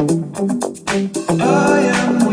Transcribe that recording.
I am